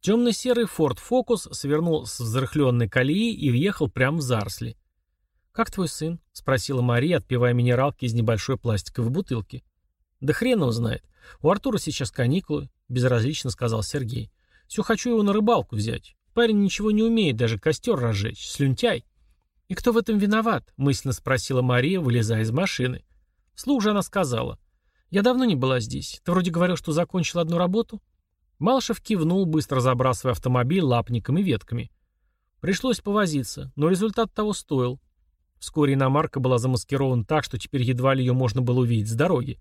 Темно-серый Ford Focus свернул с взрыхленной колеи и въехал прямо в заросли. «Как твой сын?» — спросила Мария, отпивая минералки из небольшой пластиковой бутылки. «Да хрен его знает. У Артура сейчас каникулы», — безразлично сказал Сергей. «Все хочу его на рыбалку взять. Парень ничего не умеет, даже костер разжечь. Слюнтяй». «И кто в этом виноват?» — мысленно спросила Мария, вылезая из машины. Вслух же она сказала. «Я давно не была здесь. Ты вроде говорил, что закончил одну работу?» Малышев кивнул, быстро забрасывая автомобиль лапником и ветками. Пришлось повозиться, но результат того стоил. Вскоре иномарка была замаскирована так, что теперь едва ли ее можно было увидеть с дороги.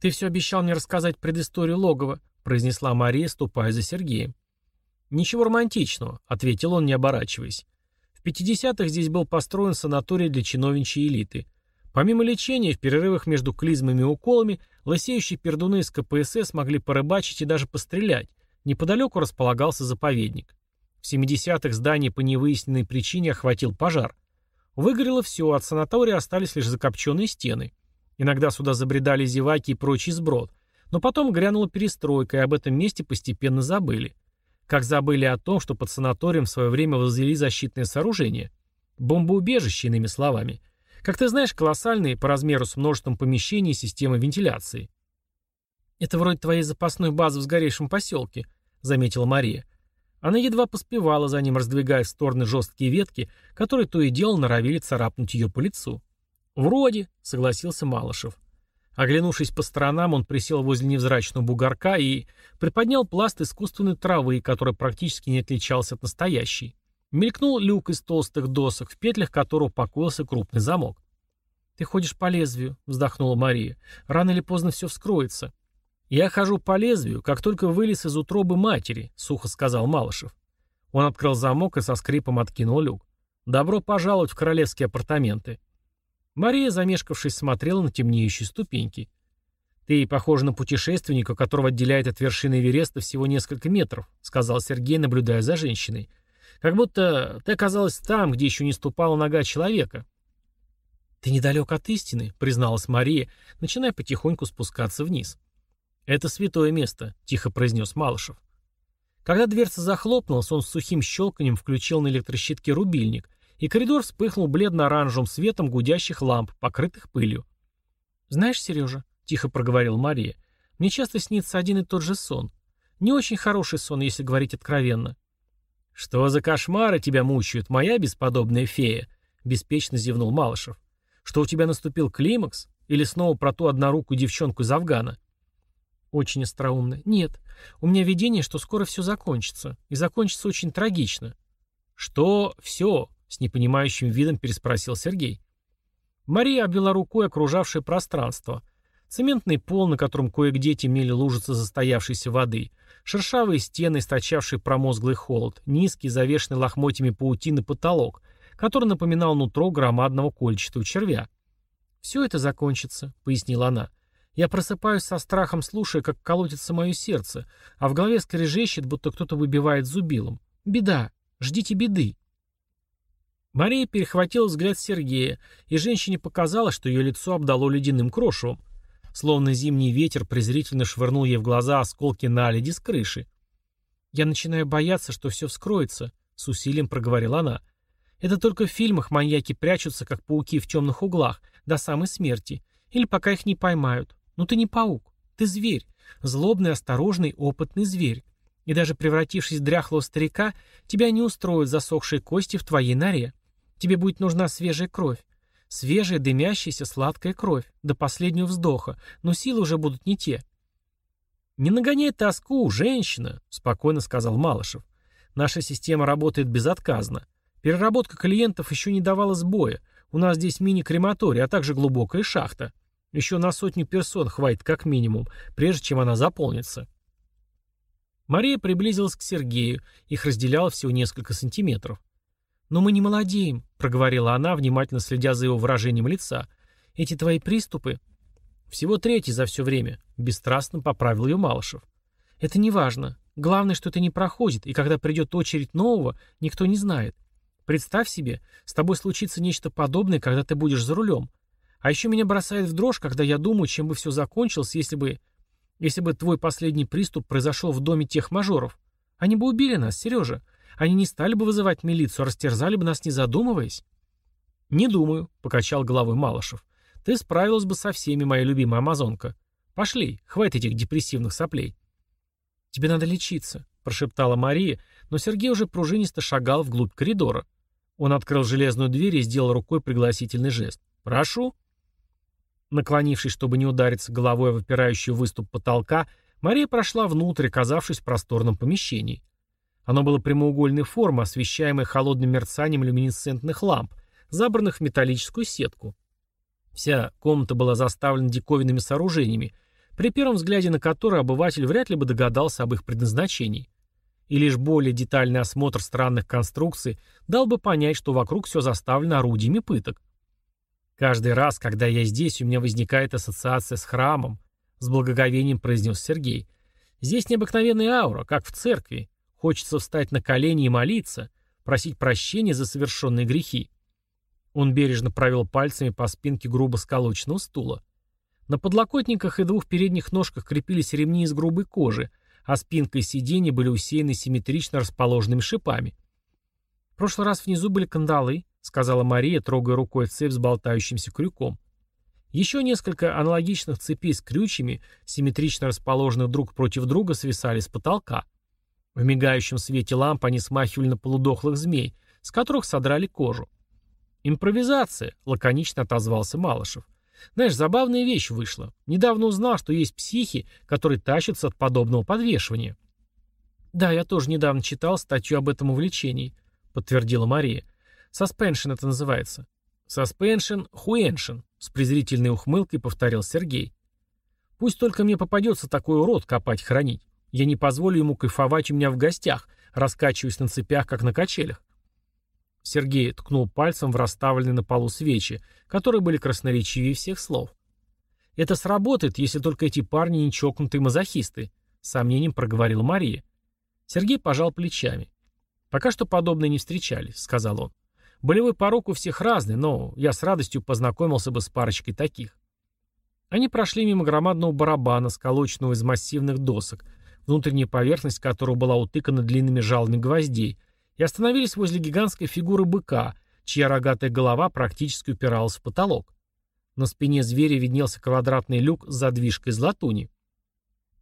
«Ты все обещал мне рассказать предысторию логова», — произнесла Мария, ступая за Сергеем. «Ничего романтичного», — ответил он, не оборачиваясь. В 50-х здесь был построен санаторий для чиновничьей элиты. Помимо лечения, в перерывах между клизмами и уколами, лысеющие пердуны из КПСС могли порыбачить и даже пострелять. Неподалеку располагался заповедник. В 70-х здание по невыясненной причине охватил пожар. Выгорело все, от санатория остались лишь закопченные стены. Иногда сюда забредали зеваки и прочий сброд. Но потом грянула перестройка, и об этом месте постепенно забыли. Как забыли о том, что под санаторием в свое время возвели защитное сооружение. Бомбоубежище, иными словами – как ты знаешь, колоссальные по размеру с множеством помещений и системы вентиляции. «Это вроде твоей запасной базы в сгоревшем поселке», — заметила Мария. Она едва поспевала за ним, раздвигая в стороны жесткие ветки, которые то и дело норовили царапнуть ее по лицу. «Вроде», — согласился Малышев. Оглянувшись по сторонам, он присел возле невзрачного бугорка и приподнял пласт искусственной травы, который практически не отличался от настоящей. Мелькнул люк из толстых досок, в петлях которого покоился крупный замок. «Ты ходишь по лезвию», — вздохнула Мария. «Рано или поздно все вскроется». «Я хожу по лезвию, как только вылез из утробы матери», — сухо сказал Малышев. Он открыл замок и со скрипом откинул люк. «Добро пожаловать в королевские апартаменты». Мария, замешкавшись, смотрела на темнеющие ступеньки. «Ты похожа на путешественника, которого отделяет от вершины Эвереста всего несколько метров», — сказал Сергей, наблюдая за женщиной. Как будто ты оказалась там, где еще не ступала нога человека. «Ты недалек от истины», — призналась Мария, начиная потихоньку спускаться вниз. «Это святое место», — тихо произнес Малышев. Когда дверца захлопнулась, он с сухим щелканием включил на электрощитке рубильник, и коридор вспыхнул бледно-оранжевым светом гудящих ламп, покрытых пылью. «Знаешь, Сережа», — тихо проговорил Мария, — «мне часто снится один и тот же сон. Не очень хороший сон, если говорить откровенно. «Что за кошмары тебя мучают, моя бесподобная фея?» — беспечно зевнул Малышев. «Что у тебя наступил климакс? Или снова про ту однорукую девчонку из Афгана?» «Очень остроумно. Нет. У меня видение, что скоро все закончится. И закончится очень трагично». «Что все?» — с непонимающим видом переспросил Сергей. Мария обвела рукой окружавшее пространство. Цементный пол, на котором кое-где темнели лужицы застоявшейся воды — Шершавые стены, источавшие промозглый холод, низкий, завешенный лохмотьями паутины потолок, который напоминал нутро громадного кольчатого червя. «Все это закончится», — пояснила она. «Я просыпаюсь со страхом, слушая, как колотится мое сердце, а в голове скрежещет, будто кто-то выбивает зубилом. Беда! Ждите беды!» Мария перехватила взгляд Сергея, и женщине показалось, что ее лицо обдало ледяным крошевом. Словно зимний ветер презрительно швырнул ей в глаза осколки наледи с крыши. «Я начинаю бояться, что все вскроется», — с усилием проговорила она. «Это только в фильмах маньяки прячутся, как пауки в темных углах, до самой смерти. Или пока их не поймают. Но ты не паук. Ты зверь. Злобный, осторожный, опытный зверь. И даже превратившись в дряхлого старика, тебя не устроят засохшие кости в твоей норе. Тебе будет нужна свежая кровь. Свежая, дымящаяся, сладкая кровь, до последнего вздоха, но силы уже будут не те. «Не нагоняй тоску, женщина», — спокойно сказал Малышев. «Наша система работает безотказно. Переработка клиентов еще не давала сбоя. У нас здесь мини-крематорий, а также глубокая шахта. Еще на сотню персон хватит как минимум, прежде чем она заполнится». Мария приблизилась к Сергею, их разделяло всего несколько сантиметров. «Но мы не молодеем», — проговорила она, внимательно следя за его выражением лица. «Эти твои приступы...» «Всего третий за все время», — бесстрастно поправил ее Малышев. «Это не важно. Главное, что это не проходит, и когда придет очередь нового, никто не знает. Представь себе, с тобой случится нечто подобное, когда ты будешь за рулем. А еще меня бросает в дрожь, когда я думаю, чем бы все закончилось, если бы... Если бы твой последний приступ произошел в доме тех мажоров. Они бы убили нас, Сережа. Они не стали бы вызывать милицию, растерзали бы нас, не задумываясь. Не думаю, покачал головой Малышев. Ты справилась бы со всеми, моя любимая амазонка. Пошли, хватит этих депрессивных соплей. Тебе надо лечиться, прошептала Мария, но Сергей уже пружинисто шагал вглубь коридора. Он открыл железную дверь и сделал рукой пригласительный жест. «Прошу». Наклонившись, чтобы не удариться головой в опирающий выступ потолка, Мария прошла внутрь, оказавшись в просторном помещении. Оно было прямоугольной формы, освещаемое холодным мерцанием люминесцентных ламп, забранных в металлическую сетку. Вся комната была заставлена диковинными сооружениями, при первом взгляде на которые обыватель вряд ли бы догадался об их предназначении. И лишь более детальный осмотр странных конструкций дал бы понять, что вокруг все заставлено орудиями пыток. «Каждый раз, когда я здесь, у меня возникает ассоциация с храмом», — с благоговением произнес Сергей. «Здесь необыкновенная аура, как в церкви. Хочется встать на колени и молиться, просить прощения за совершенные грехи». Он бережно провел пальцами по спинке грубо сколоченного стула. На подлокотниках и двух передних ножках крепились ремни из грубой кожи, а спинка и сиденья были усеяны симметрично расположенными шипами. В прошлый раз внизу были кандалы, сказала Мария, трогая рукой цепь с болтающимся крюком. Еще несколько аналогичных цепей с крючьями, симметрично расположенных друг против друга, свисали с потолка. В мигающем свете ламп они смахивали на полудохлых змей, с которых содрали кожу. «Импровизация», — лаконично отозвался Малышев. «Знаешь, забавная вещь вышла. Недавно узнал, что есть психи, которые тащатся от подобного подвешивания». «Да, я тоже недавно читал статью об этом увлечении», — подтвердила Мария. Саспеншн это называется. Саспеншн хуэншн, с презрительной ухмылкой повторил Сергей. Пусть только мне попадется такой урод копать хранить. Я не позволю ему кайфовать у меня в гостях, раскачиваясь на цепях, как на качелях. Сергей ткнул пальцем в расставленные на полу свечи, которые были красноречивее всех слов. «Это сработает, если только эти парни не чокнутые мазохисты», — сомнением проговорила Мария. Сергей пожал плечами. «Пока что подобные не встречались», — сказал он. Болевой порог у всех разный, но я с радостью познакомился бы с парочкой таких. Они прошли мимо громадного барабана, сколоченного из массивных досок, внутренняя поверхность которого была утыкана длинными жалами гвоздей, и остановились возле гигантской фигуры быка, чья рогатая голова практически упиралась в потолок. На спине зверя виднелся квадратный люк с задвижкой из латуни.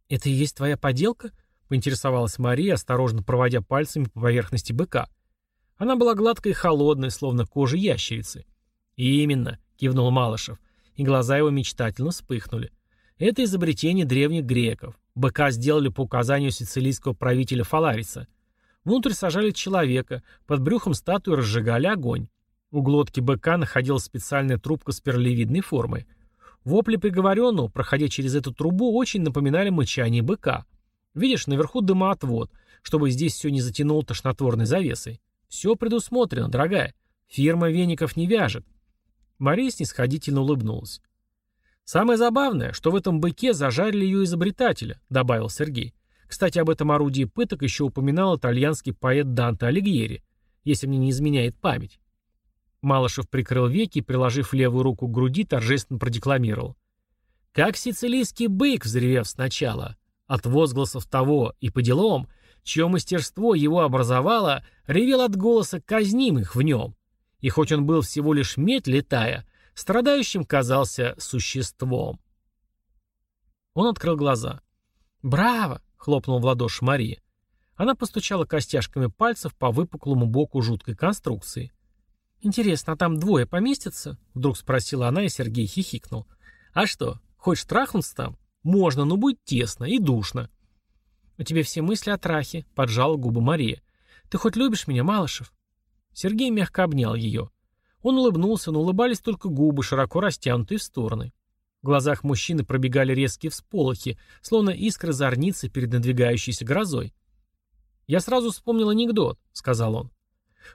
«Это и есть твоя поделка?» — поинтересовалась Мария, осторожно проводя пальцами по поверхности быка. Она была гладкой и холодной, словно кожа ящерицы. «Именно», — кивнул Малышев, и глаза его мечтательно вспыхнули. «Это изобретение древних греков. Быка сделали по указанию сицилийского правителя Фалариса. Внутрь сажали человека, под брюхом статуи разжигали огонь. У глотки быка находилась специальная трубка с перлевидной формой. Вопли приговоренного, проходя через эту трубу, очень напоминали мычание быка. Видишь, наверху дымоотвод, чтобы здесь все не затянуло тошнотворной завесой. Все предусмотрено, дорогая. Фирма веников не вяжет. Мария снисходительно улыбнулась. «Самое забавное, что в этом быке зажарили ее изобретателя», — добавил Сергей. «Кстати, об этом орудии пыток еще упоминал итальянский поэт Данте Алигьери, если мне не изменяет память». Малышев прикрыл веки и, приложив левую руку к груди, торжественно продекламировал. «Как сицилийский бык, взревев сначала, от возгласов того и по делам, чье мастерство его образовало, ревел от голоса казнимых в нем. И хоть он был всего лишь медь летая, страдающим казался существом. Он открыл глаза. «Браво!» — хлопнул в ладоши Мария. Она постучала костяшками пальцев по выпуклому боку жуткой конструкции. «Интересно, а там двое поместятся?» — вдруг спросила она, и Сергей хихикнул. «А что, хочешь трахнуться там? Можно, но будет тесно и душно». «У тебя все мысли о трахе», — поджала губы Мария. «Ты хоть любишь меня, Малышев?» Сергей мягко обнял ее. Он улыбнулся, но улыбались только губы, широко растянутые в стороны. В глазах мужчины пробегали резкие всполохи, словно искры зорницы перед надвигающейся грозой. «Я сразу вспомнил анекдот», — сказал он.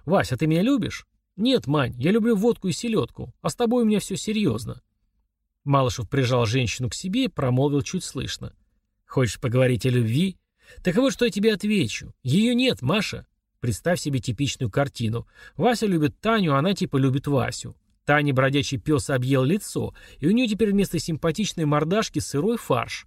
«Вася, ты меня любишь?» «Нет, Мань, я люблю водку и селедку, а с тобой у меня все серьезно». Малышев прижал женщину к себе и промолвил чуть слышно. «Хочешь поговорить о любви? Так вот, что я тебе отвечу. Ее нет, Маша. Представь себе типичную картину. Вася любит Таню, а она типа любит Васю. Тане бродячий пес объел лицо, и у нее теперь вместо симпатичной мордашки сырой фарш.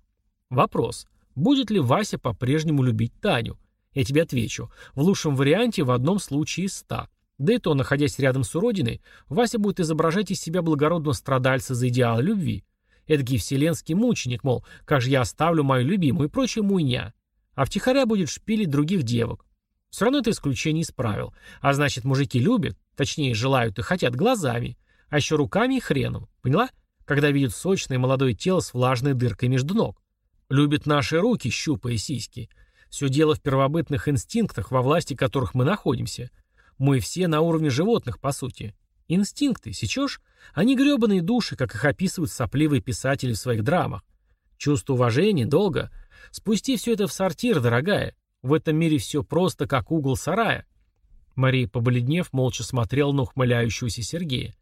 Вопрос. Будет ли Вася по-прежнему любить Таню? Я тебе отвечу. В лучшем варианте в одном случае из ста. Да и то, находясь рядом с уродиной, Вася будет изображать из себя благородного страдальца за идеал любви. Эдакий вселенский мученик, мол, как же я оставлю мою любимую и прочая муйня. А втихаря будет шпилить других девок. Все равно это исключение из правил. А значит, мужики любят, точнее, желают и хотят глазами, а еще руками и хреном. Поняла? Когда видят сочное молодое тело с влажной дыркой между ног. Любят наши руки, щупая сиськи. Все дело в первобытных инстинктах, во власти которых мы находимся. Мы все на уровне животных, по сути. Инстинкты, сечешь? Они гребаные души, как их описывают сопливые писатели в своих драмах. Чувство уважения, долга. Спусти все это в сортир, дорогая. В этом мире все просто, как угол сарая. Мария, побледнев, молча смотрела на ухмыляющегося Сергея.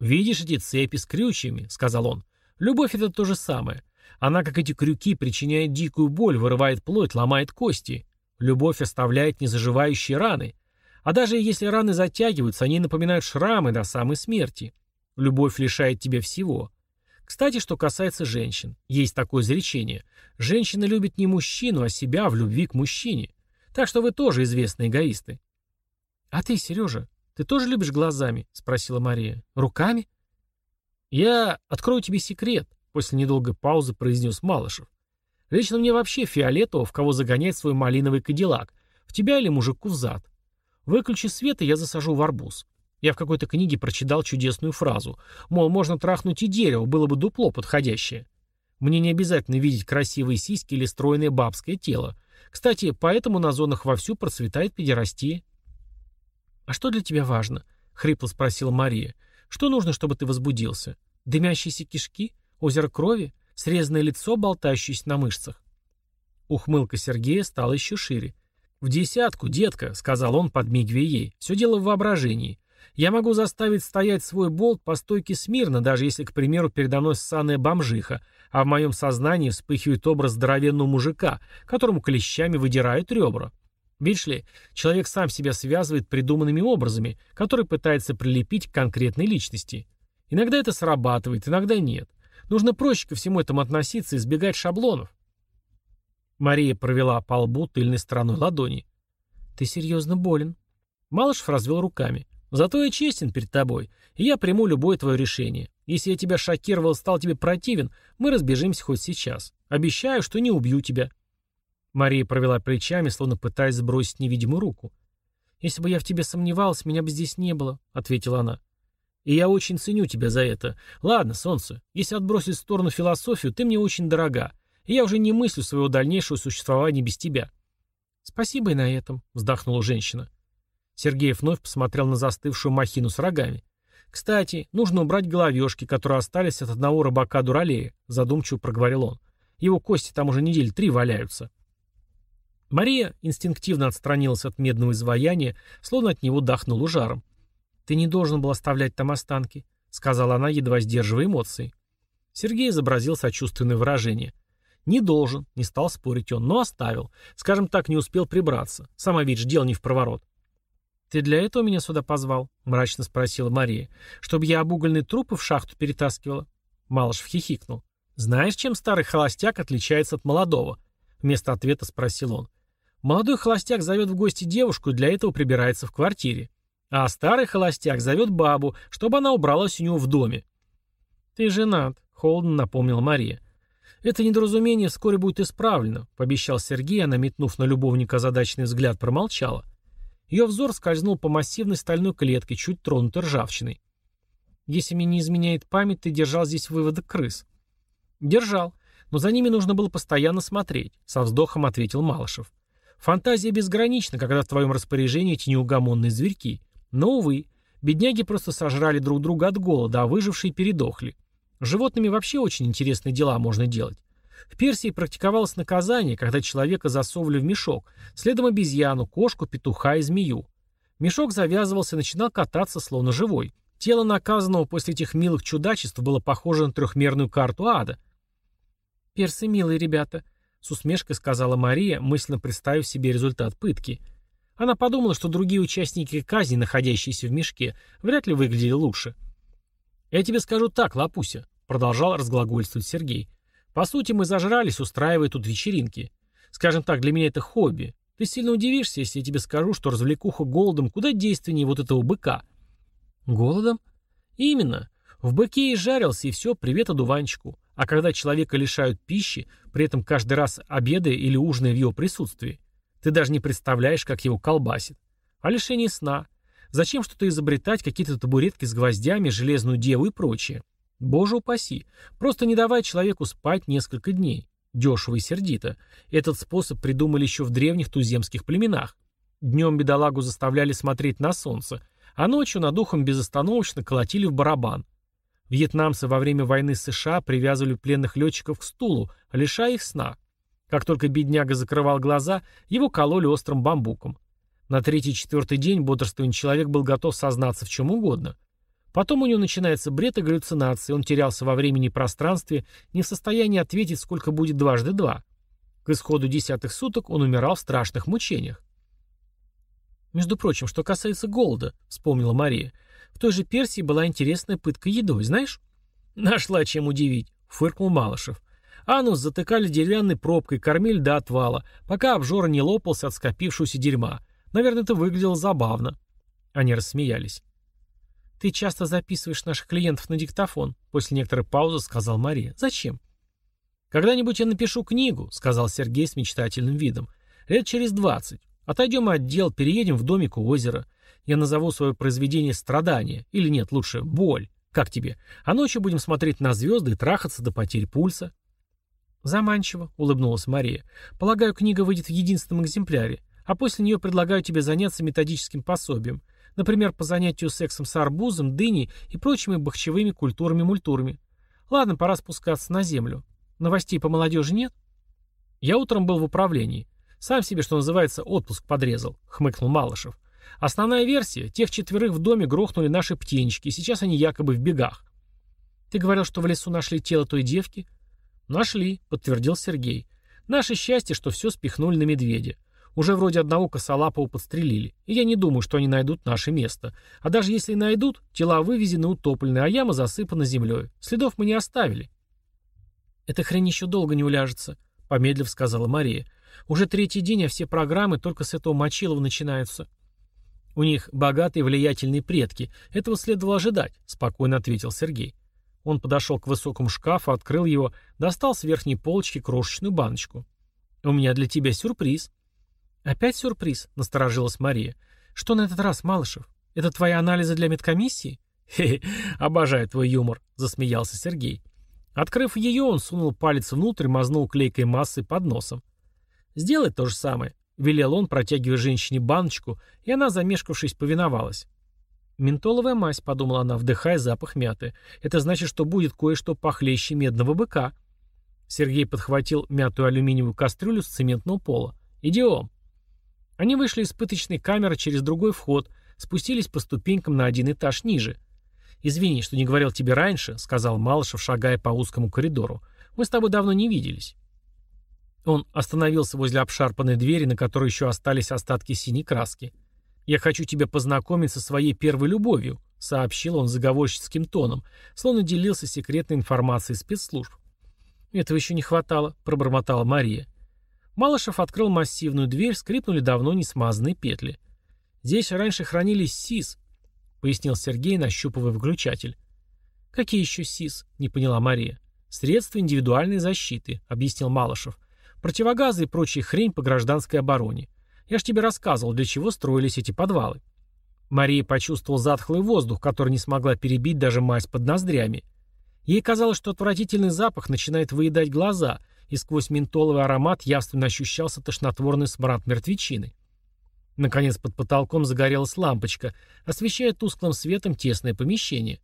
«Видишь эти цепи с крючьями?» — сказал он. «Любовь — это то же самое. Она, как эти крюки, причиняет дикую боль, вырывает плоть, ломает кости. Любовь оставляет незаживающие раны. А даже если раны затягиваются, они напоминают шрамы до самой смерти. Любовь лишает тебя всего. Кстати, что касается женщин. Есть такое изречение. Женщина любит не мужчину, а себя в любви к мужчине. Так что вы тоже известные эгоисты. «А ты, Сережа, ты тоже любишь глазами?» — спросила Мария. «Руками?» «Я открою тебе секрет», — после недолгой паузы произнес Малышев. «Лично мне вообще фиолетово, в кого загонять свой малиновый кадиллак, в тебя или мужику в зад. Выключи свет, и я засажу в арбуз. Я в какой-то книге прочитал чудесную фразу. Мол, можно трахнуть и дерево, было бы дупло подходящее. Мне не обязательно видеть красивые сиськи или стройное бабское тело. Кстати, поэтому на зонах вовсю процветает педерастия. «А что для тебя важно?» — хрипло спросила Мария. «Что нужно, чтобы ты возбудился? Дымящиеся кишки? Озеро крови? Срезанное лицо, болтающееся на мышцах?» Ухмылка Сергея стала еще шире. «В десятку, детка», — сказал он, подмигивая ей. «Все дело в воображении. Я могу заставить стоять свой болт по стойке смирно, даже если, к примеру, передо мной ссаная бомжиха, а в моем сознании вспыхивает образ здоровенного мужика, которому клещами выдирают ребра. Видишь ли, человек сам себя связывает придуманными образами, которые пытается прилепить к конкретной личности. Иногда это срабатывает, иногда нет. Нужно проще ко всему этому относиться и избегать шаблонов. Мария провела по лбу тыльной стороной ладони. «Ты серьезно болен?» Малышев развел руками. Зато я честен перед тобой, и я приму любое твое решение. Если я тебя шокировал, стал тебе противен, мы разбежимся хоть сейчас. Обещаю, что не убью тебя». Мария провела плечами, словно пытаясь сбросить невидимую руку. «Если бы я в тебе сомневалась, меня бы здесь не было», — ответила она. «И я очень ценю тебя за это. Ладно, солнце, если отбросить в сторону философию, ты мне очень дорога, и я уже не мыслю своего дальнейшего существования без тебя». «Спасибо и на этом», — вздохнула женщина. Сергей вновь посмотрел на застывшую махину с рогами. «Кстати, нужно убрать головешки, которые остались от одного рыбака Дуралея», задумчиво проговорил он. «Его кости там уже недели три валяются». Мария инстинктивно отстранилась от медного изваяния, словно от него дахнула жаром. «Ты не должен был оставлять там останки», — сказала она, едва сдерживая эмоции. Сергей изобразил сочувственное выражение. «Не должен», — не стал спорить он, но оставил. Скажем так, не успел прибраться. Сама видишь, дело не в проворот. «Ты для этого меня сюда позвал?» — мрачно спросила Мария. «Чтобы я обугольные трупы в шахту перетаскивала?» Малышев хихикнул. «Знаешь, чем старый холостяк отличается от молодого?» Вместо ответа спросил он. «Молодой холостяк зовет в гости девушку и для этого прибирается в квартире. А старый холостяк зовет бабу, чтобы она убралась у него в доме». «Ты женат», — холодно напомнила Мария. «Это недоразумение вскоре будет исправлено», — пообещал Сергей, она, метнув на любовника задачный взгляд, промолчала. Ее взор скользнул по массивной стальной клетке, чуть тронутой ржавчиной. «Если мне не изменяет память, ты держал здесь выводок крыс». «Держал, но за ними нужно было постоянно смотреть», — со вздохом ответил Малышев. «Фантазия безгранична, когда в твоем распоряжении эти неугомонные зверьки. Но, увы, бедняги просто сожрали друг друга от голода, а выжившие передохли. С животными вообще очень интересные дела можно делать. В Персии практиковалось наказание, когда человека засовывали в мешок, следом обезьяну, кошку, петуха и змею. Мешок завязывался и начинал кататься, словно живой. Тело наказанного после этих милых чудачеств было похоже на трехмерную карту ада. «Персы милые ребята», — с усмешкой сказала Мария, мысленно представив себе результат пытки. Она подумала, что другие участники казни, находящиеся в мешке, вряд ли выглядели лучше. «Я тебе скажу так, Лапуся», — продолжал разглагольствовать Сергей. По сути, мы зажрались, устраивая тут вечеринки. Скажем так, для меня это хобби. Ты сильно удивишься, если я тебе скажу, что развлекуха голодом куда действеннее вот этого быка. Голодом? Именно. В быке и жарился, и все, привет одуванчику. А когда человека лишают пищи, при этом каждый раз обедая или ужиная в его присутствии, ты даже не представляешь, как его колбасит. А лишение сна. Зачем что-то изобретать, какие-то табуретки с гвоздями, железную деву и прочее? Боже упаси. Просто не давай человеку спать несколько дней. Дешево и сердито. Этот способ придумали еще в древних туземских племенах. Днем бедолагу заставляли смотреть на солнце, а ночью над ухом безостановочно колотили в барабан. Вьетнамцы во время войны с США привязывали пленных летчиков к стулу, лишая их сна. Как только бедняга закрывал глаза, его кололи острым бамбуком. На третий-четвертый день бодрствующий человек был готов сознаться в чем угодно. Потом у него начинается бред и галлюцинации, он терялся во времени и пространстве, не в состоянии ответить, сколько будет дважды два. К исходу десятых суток он умирал в страшных мучениях. «Между прочим, что касается голода», — вспомнила Мария, — в той же Персии была интересная пытка едой, знаешь? Нашла чем удивить, фыркнул Малышев. Анус затыкали деревянной пробкой, кормили до отвала, пока обжора не лопался от скопившегося дерьма. Наверное, это выглядело забавно. Они рассмеялись. «Ты часто записываешь наших клиентов на диктофон», — после некоторой паузы сказал Мария. «Зачем?» «Когда-нибудь я напишу книгу», — сказал Сергей с мечтательным видом. «Лет через двадцать. Отойдем от дел, переедем в домик у озера. Я назову свое произведение «Страдание». Или нет, лучше «Боль». Как тебе? А ночью будем смотреть на звезды и трахаться до потери пульса. Заманчиво, улыбнулась Мария. Полагаю, книга выйдет в единственном экземпляре. А после нее предлагаю тебе заняться методическим пособием. Например, по занятию сексом с арбузом, дыней и прочими бахчевыми культурами-мультурами. Ладно, пора спускаться на землю. Новостей по молодежи нет? Я утром был в управлении. Сам себе, что называется, отпуск подрезал, хмыкнул Малышев. Основная версия – тех четверых в доме грохнули наши птенчики, сейчас они якобы в бегах. Ты говорил, что в лесу нашли тело той девки? Нашли, подтвердил Сергей. Наше счастье, что все спихнули на медведя. Уже вроде одного косолапого подстрелили. И я не думаю, что они найдут наше место. А даже если найдут, тела вывезены, утоплены, а яма засыпана землей. Следов мы не оставили. Эта хрень еще долго не уляжется, помедлив сказала Мария. Уже третий день, а все программы только с этого Мочилова начинаются. У них богатые влиятельные предки. Этого следовало ожидать, спокойно ответил Сергей. Он подошел к высокому шкафу, открыл его, достал с верхней полочки крошечную баночку. «У меня для тебя сюрприз». «Опять сюрприз?» — насторожилась Мария. «Что на этот раз, Малышев? Это твои анализы для медкомиссии?» «Хе-хе, обожаю твой юмор», — засмеялся Сергей. Открыв ее, он сунул палец внутрь, мазнул клейкой массой под носом. «Сделай то же самое. Велел он, протягивая женщине баночку, и она, замешкавшись, повиновалась. «Ментоловая мазь», — подумала она, вдыхая запах мяты. «Это значит, что будет кое-что похлеще медного быка». Сергей подхватил мятую алюминиевую кастрюлю с цементного пола. «Идем». Они вышли из пыточной камеры через другой вход, спустились по ступенькам на один этаж ниже. «Извини, что не говорил тебе раньше», — сказал Малышев, шагая по узкому коридору. «Мы с тобой давно не виделись». Он остановился возле обшарпанной двери, на которой еще остались остатки синей краски. «Я хочу тебя познакомить со своей первой любовью», — сообщил он заговорщицким тоном, словно делился секретной информацией спецслужб. «Этого еще не хватало», — пробормотала Мария. Малышев открыл массивную дверь, скрипнули давно не смазанные петли. «Здесь раньше хранились СИС», — пояснил Сергей, нащупывая выключатель. «Какие еще СИС?» — не поняла Мария. «Средства индивидуальной защиты», — объяснил Малышев. Противогазы и прочая хрень по гражданской обороне. Я ж тебе рассказывал, для чего строились эти подвалы. Мария почувствовал затхлый воздух, который не смогла перебить даже мазь под ноздрями. Ей казалось, что отвратительный запах начинает выедать глаза, и сквозь ментоловый аромат явственно ощущался тошнотворный смрад мертвечины. Наконец под потолком загорелась лампочка, освещая тусклым светом тесное помещение.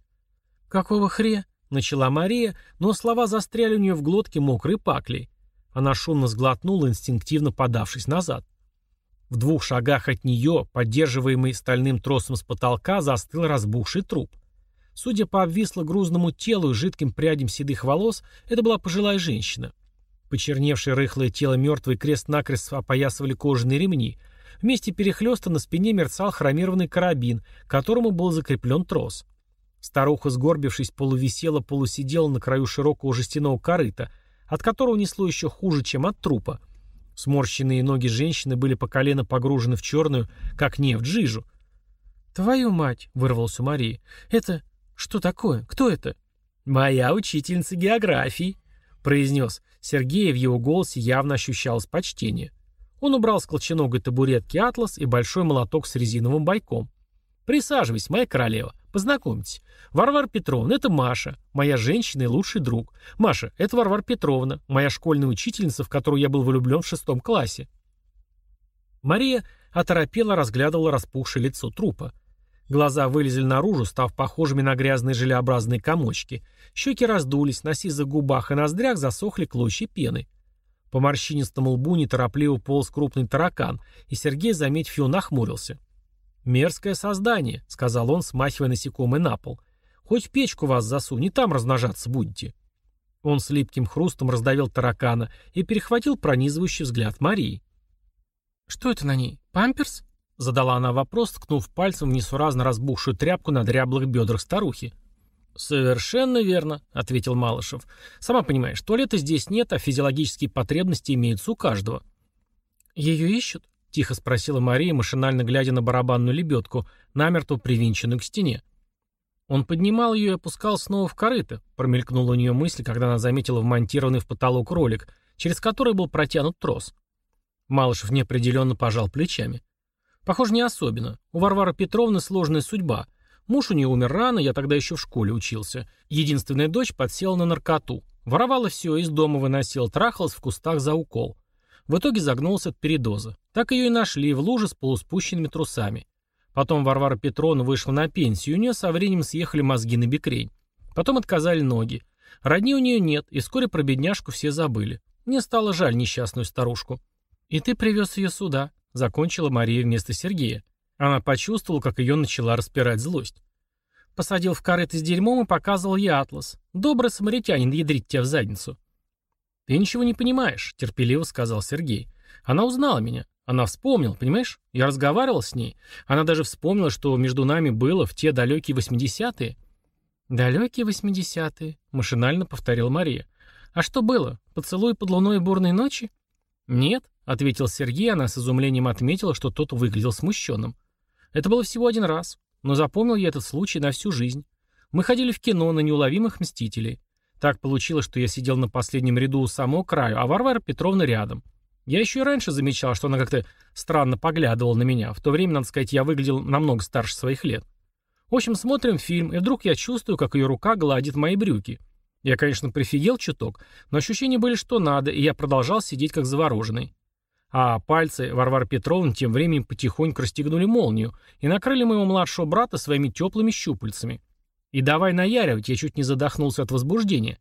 «Какого хре?» — начала Мария, но слова застряли у нее в глотке мокрой паклей. Она шумно сглотнула, инстинктивно подавшись назад. В двух шагах от нее, поддерживаемый стальным тросом с потолка, застыл разбухший труп. Судя по обвисло-грузному телу и жидким прядям седых волос, это была пожилая женщина. Почерневшее рыхлое тело мертвой крест-накрест опоясывали кожаные ремни. Вместе перехлеста на спине мерцал хромированный карабин, к которому был закреплен трос. Старуха, сгорбившись, полувисела, полусидела на краю широкого жестяного корыта — от которого несло еще хуже, чем от трупа. Сморщенные ноги женщины были по колено погружены в черную, как нефть, жижу. «Твою мать!» — вырвался у Марии. «Это... что такое? Кто это?» «Моя учительница географии», — произнес. Сергей в его голосе явно ощущалось почтение. Он убрал с колченогой табуретки атлас и большой молоток с резиновым бойком. «Присаживайся, моя королева. Познакомьтесь. Варвара Петровна, это Маша, моя женщина и лучший друг. Маша, это Варвара Петровна, моя школьная учительница, в которую я был влюблен в шестом классе». Мария оторопела разглядывала распухшее лицо трупа. Глаза вылезли наружу, став похожими на грязные желеобразные комочки. Щеки раздулись, на сизых губах и ноздрях засохли клочья пены. По морщинистому лбу неторопливо полз крупный таракан, и Сергей, заметив его, нахмурился. «Мерзкое создание», — сказал он, смахивая насекомое на пол. «Хоть печку вас засунь, и там размножаться будете». Он с липким хрустом раздавил таракана и перехватил пронизывающий взгляд Марии. «Что это на ней? Памперс?» — задала она вопрос, ткнув пальцем в несуразно разбухшую тряпку на дряблых бедрах старухи. «Совершенно верно», — ответил Малышев. «Сама понимаешь, туалета здесь нет, а физиологические потребности имеются у каждого». «Ее ищут?» — тихо спросила Мария, машинально глядя на барабанную лебедку, намертво привинченную к стене. Он поднимал ее и опускал снова в корыто, промелькнула у нее мысль, когда она заметила вмонтированный в потолок ролик, через который был протянут трос. Малышев неопределенно пожал плечами. «Похоже, не особенно. У Варвары Петровны сложная судьба. Муж у нее умер рано, я тогда еще в школе учился. Единственная дочь подсела на наркоту. Воровала все, из дома выносила, трахалась в кустах за укол. В итоге загнулся от передоза. Так ее и нашли в луже с полуспущенными трусами. Потом Варвара Петровна вышла на пенсию, у нее со временем съехали мозги на бекрень. Потом отказали ноги. Родни у нее нет, и вскоре про бедняжку все забыли. Мне стало жаль несчастную старушку. «И ты привез ее сюда», — закончила Мария вместо Сергея. Она почувствовала, как ее начала распирать злость. Посадил в корыто с дерьмом и показывал ей атлас. Добрый самаритянин ядрит тебя в задницу. «Ты ничего не понимаешь», — терпеливо сказал Сергей. «Она узнала меня. Она вспомнила, понимаешь? Я разговаривал с ней. Она даже вспомнила, что между нами было в те далекие восьмидесятые». «Далекие восьмидесятые», — машинально повторила Мария. «А что было? Поцелуй под луной бурной ночи?» «Нет», — ответил Сергей, она с изумлением отметила, что тот выглядел смущенным. Это было всего один раз, но запомнил я этот случай на всю жизнь. Мы ходили в кино на неуловимых мстителей. Так получилось, что я сидел на последнем ряду у самого краю, а Варвара Петровна рядом. Я еще и раньше замечал, что она как-то странно поглядывала на меня. В то время, надо сказать, я выглядел намного старше своих лет. В общем, смотрим фильм, и вдруг я чувствую, как ее рука гладит мои брюки. Я, конечно, прифигел чуток, но ощущения были что надо, и я продолжал сидеть как завороженный. А пальцы Варвары Петровны тем временем потихоньку расстегнули молнию и накрыли моего младшего брата своими теплыми щупальцами. И давай наяривать, я чуть не задохнулся от возбуждения.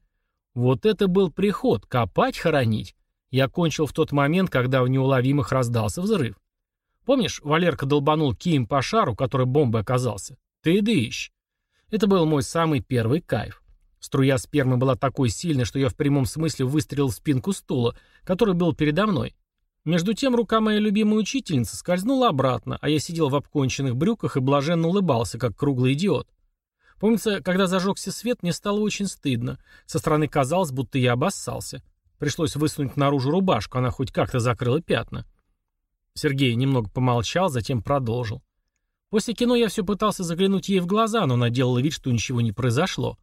Вот это был приход, копать, хоронить. Я кончил в тот момент, когда в неуловимых раздался взрыв. Помнишь, Валерка долбанул кием по шару, который бомбой оказался? Ты дыщ. Это был мой самый первый кайф. Струя спермы была такой сильной, что я в прямом смысле выстрелил в спинку стула, который был передо мной. Между тем рука моей любимой учительницы скользнула обратно, а я сидел в обконченных брюках и блаженно улыбался, как круглый идиот. Помнится, когда зажегся свет, мне стало очень стыдно. Со стороны казалось, будто я обоссался. Пришлось высунуть наружу рубашку, она хоть как-то закрыла пятна. Сергей немного помолчал, затем продолжил. После кино я все пытался заглянуть ей в глаза, но она делала вид, что ничего не произошло.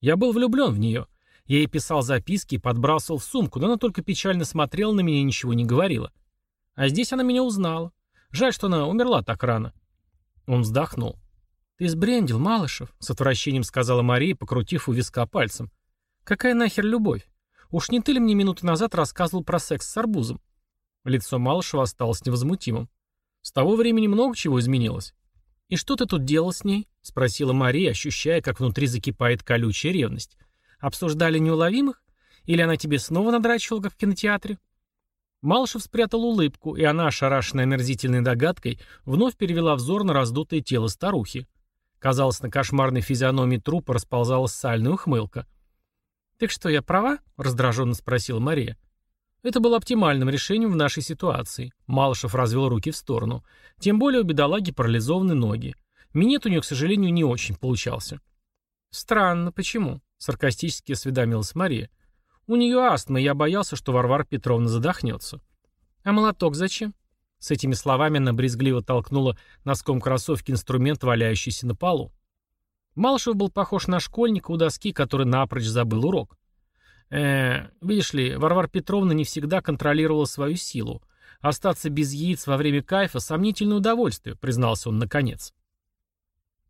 Я был влюблен в нее. Я ей писал записки и подбрасывал в сумку, но она только печально смотрела на меня и ничего не говорила. А здесь она меня узнала. Жаль, что она умерла так рано. Он вздохнул. «Ты сбрендил, Малышев», — с отвращением сказала Мария, покрутив у виска пальцем. «Какая нахер любовь? Уж не ты ли мне минуты назад рассказывал про секс с арбузом?» Лицо Малышева осталось невозмутимым. «С того времени много чего изменилось». «И что ты тут делал с ней?» — спросила Мария, ощущая, как внутри закипает колючая ревность. Обсуждали неуловимых? Или она тебе снова надрачивала, как в кинотеатре?» Малышев спрятал улыбку, и она, ошарашенная омерзительной догадкой, вновь перевела взор на раздутое тело старухи. Казалось, на кошмарной физиономии трупа расползалась сальная ухмылка. «Так что, я права?» — раздраженно спросила Мария. Это было оптимальным решением в нашей ситуации. Малышев развел руки в сторону. Тем более у бедолаги парализованы ноги. Минет у нее, к сожалению, не очень получался. Странно, почему? Саркастически осведомилась Мария. У нее астма, и я боялся, что Варвара Петровна задохнется. «А молоток зачем?» С этими словами она брезгливо толкнула носком кроссовки инструмент, валяющийся на полу. Малышев был похож на школьника у доски, который напрочь забыл урок. Э видишь ли, Варвара Петровна не всегда контролировала свою силу. Остаться без яиц во время кайфа — сомнительное удовольствие, признался он наконец.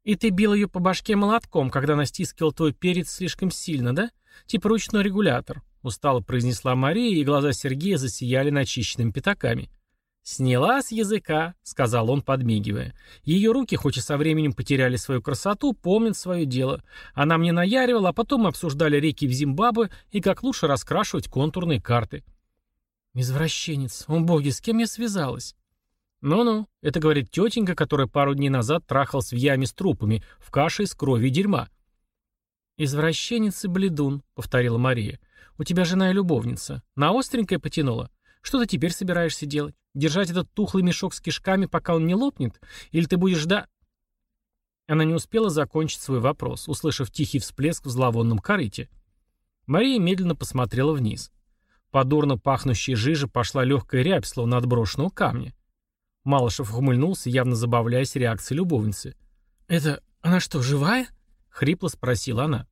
И ты бил ее по башке молотком, когда она стискивала твой перец слишком сильно, да? Типа ручной регулятор, устало произнесла Мария, и глаза Сергея засияли начищенными пятаками. «Сняла с языка», — сказал он, подмигивая. «Ее руки, хоть и со временем потеряли свою красоту, помнят свое дело. Она мне наяривала, а потом мы обсуждали реки в Зимбабве и как лучше раскрашивать контурные карты». «Извращенец, о боги, с кем я связалась?» «Ну-ну, это говорит тетенька, которая пару дней назад трахалась в яме с трупами, в каше из крови и дерьма». «Извращенец и бледун», — повторила Мария. «У тебя жена и любовница. На остренькое потянула? Что ты теперь собираешься делать? Держать этот тухлый мешок с кишками, пока он не лопнет? Или ты будешь ждать...» Она не успела закончить свой вопрос, услышав тихий всплеск в зловонном корыте. Мария медленно посмотрела вниз. По дурно пахнущей жиже пошла легкая рябь, словно отброшенного камня. Малышев ухмыльнулся, явно забавляясь реакцией любовницы. «Это... она что, живая?» — хрипло спросила она.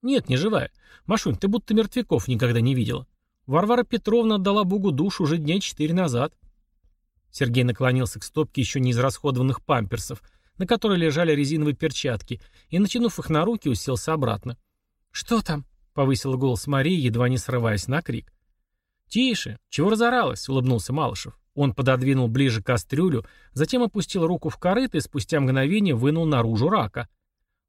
«Нет, не живая. Машунь, ты будто мертвяков никогда не видела. Варвара Петровна отдала Богу душу уже дня четыре назад». Сергей наклонился к стопке еще не израсходованных памперсов, на которой лежали резиновые перчатки, и, натянув их на руки, уселся обратно. «Что там?» — повысила голос Марии, едва не срываясь на крик. «Тише! Чего разоралась?» — улыбнулся Малышев. Он пододвинул ближе кастрюлю, затем опустил руку в корыто и спустя мгновение вынул наружу рака.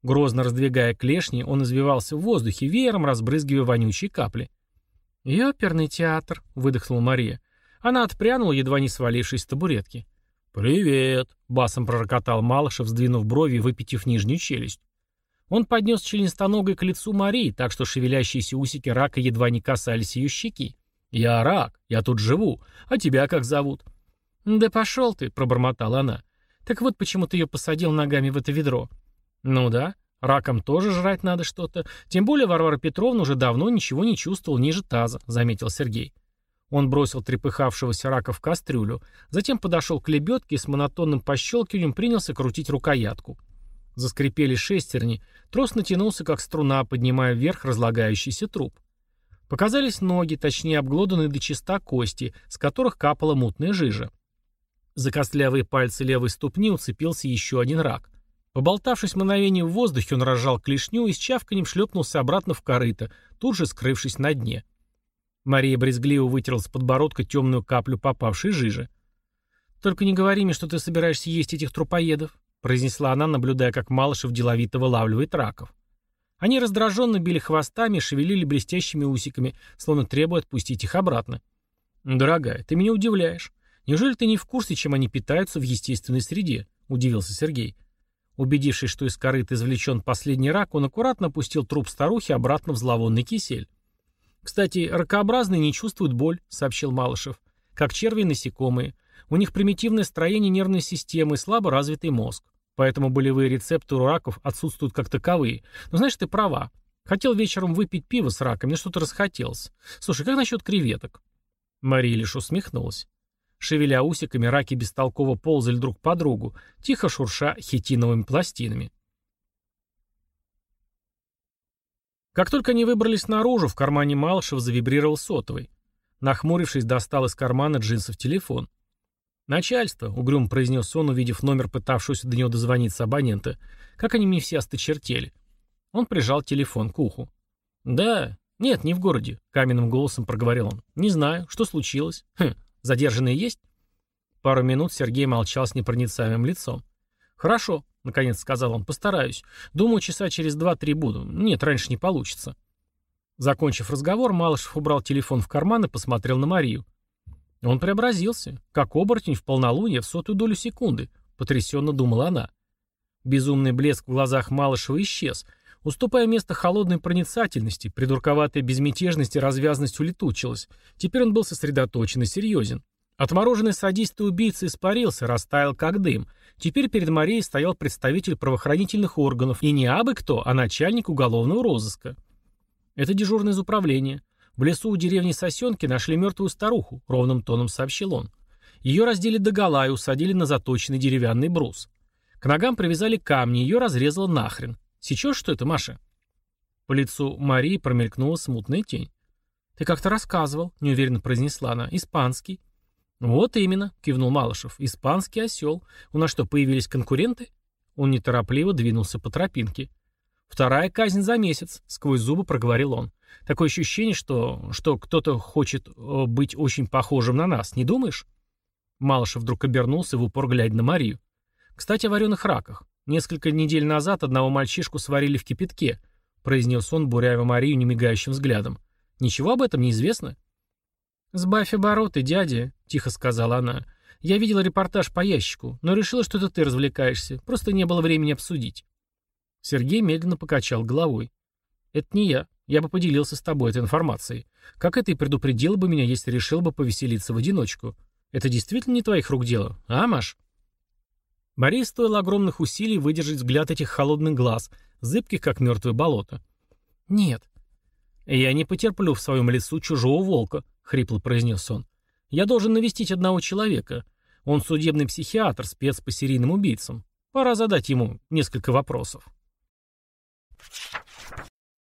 Грозно раздвигая клешни, он извивался в воздухе, веером разбрызгивая вонючие капли. «Ёперный театр», — выдохнула Мария. Она отпрянула, едва не свалившись с табуретки. «Привет!» — басом пророкотал Малышев, сдвинув брови и выпитив нижнюю челюсть. Он поднес членистоногой к лицу Марии, так что шевелящиеся усики рака едва не касались ее щеки. «Я рак, я тут живу. А тебя как зовут?» «Да пошел ты», — пробормотала она. «Так вот почему ты ее посадил ногами в это ведро». «Ну да, раком тоже жрать надо что-то. Тем более Варвара Петровна уже давно ничего не чувствовал ниже таза», — заметил Сергей. Он бросил трепыхавшегося рака в кастрюлю, затем подошел к лебедке и с монотонным пощелкиванием принялся крутить рукоятку. Заскрипели шестерни, трос натянулся, как струна, поднимая вверх разлагающийся труп. Показались ноги, точнее обглоданные до чиста кости, с которых капала мутная жижа. За костлявые пальцы левой ступни уцепился еще один рак. Поболтавшись мгновение в воздухе, он разжал клешню и с чавканем шлепнулся обратно в корыто, тут же скрывшись на дне. Мария брезгливо вытерла с подбородка темную каплю попавшей жижи. «Только не говори мне, что ты собираешься есть этих трупоедов», произнесла она, наблюдая, как Малышев деловито вылавливает раков. Они раздраженно били хвостами и шевелили блестящими усиками, словно требуя отпустить их обратно. «Дорогая, ты меня удивляешь. Неужели ты не в курсе, чем они питаются в естественной среде?» – удивился Сергей. Убедившись, что из корыта извлечен последний рак, он аккуратно опустил труп старухи обратно в зловонный кисель. «Кстати, ракообразные не чувствуют боль», — сообщил Малышев. «Как черви и насекомые. У них примитивное строение нервной системы и слабо развитый мозг. Поэтому болевые рецепторы у раков отсутствуют как таковые. Но знаешь, ты права. Хотел вечером выпить пиво с раком, мне что-то расхотелось. Слушай, как насчет креветок?» Мария лишь усмехнулась. Шевеля усиками, раки бестолково ползали друг по другу, тихо шурша хитиновыми пластинами. Как только они выбрались наружу, в кармане Малышева завибрировал сотовый. Нахмурившись, достал из кармана джинсов телефон. «Начальство», — угрюм произнес он, увидев номер пытавшегося до него дозвониться абонента. «Как они мне все осточертели». Он прижал телефон к уху. «Да, нет, не в городе», — каменным голосом проговорил он. «Не знаю, что случилось. Хм, задержанные есть?» Пару минут Сергей молчал с непроницаемым лицом. «Хорошо», — наконец сказал он, — «постараюсь. Думаю, часа через два-три буду. Нет, раньше не получится». Закончив разговор, Малышев убрал телефон в карман и посмотрел на Марию. Он преобразился, как оборотень в полнолуние в сотую долю секунды, потрясенно думала она. Безумный блеск в глазах Малышева исчез, уступая место холодной проницательности, придурковатая безмятежность и развязность улетучилась. Теперь он был сосредоточен и серьезен. Отмороженный садист и убийца испарился, растаял как дым. Теперь перед Марией стоял представитель правоохранительных органов, и не абы кто, а начальник уголовного розыска. Это дежурный из управления. В лесу у деревни Сосенки нашли мертвую старуху, ровным тоном сообщил он. Ее раздели догола и усадили на заточенный деревянный брус. К ногам привязали камни, ее разрезало нахрен. Сейчас что это, Маша? По лицу Марии промелькнула смутная тень. «Ты как-то рассказывал», — неуверенно произнесла она. «Испанский». «Вот именно», — кивнул Малышев. «Испанский осел. У нас что, появились конкуренты?» Он неторопливо двинулся по тропинке. «Вторая казнь за месяц», — сквозь зубы проговорил он. «Такое ощущение, что, что кто-то хочет э, быть очень похожим на нас, не думаешь?» Малышев вдруг обернулся в упор, глядя на Марию. «Кстати, о вареных раках. Несколько недель назад одного мальчишку сварили в кипятке», — произнес он, буряя Марию немигающим взглядом. «Ничего об этом не известно?» «Сбавь обороты, дядя», — тихо сказала она. «Я видела репортаж по ящику, но решила, что это ты развлекаешься. Просто не было времени обсудить». Сергей медленно покачал головой. «Это не я. Я бы поделился с тобой этой информацией. Как это и предупредила бы меня, если решил бы повеселиться в одиночку. Это действительно не твоих рук дело, а, Маш?» Марии стоило огромных усилий выдержать взгляд этих холодных глаз, зыбких, как мертвое болото. «Нет». «Я не потерплю в своем лесу чужого волка», — хрипло произнес он. «Я должен навестить одного человека. Он судебный психиатр, спец по серийным убийцам. Пора задать ему несколько вопросов».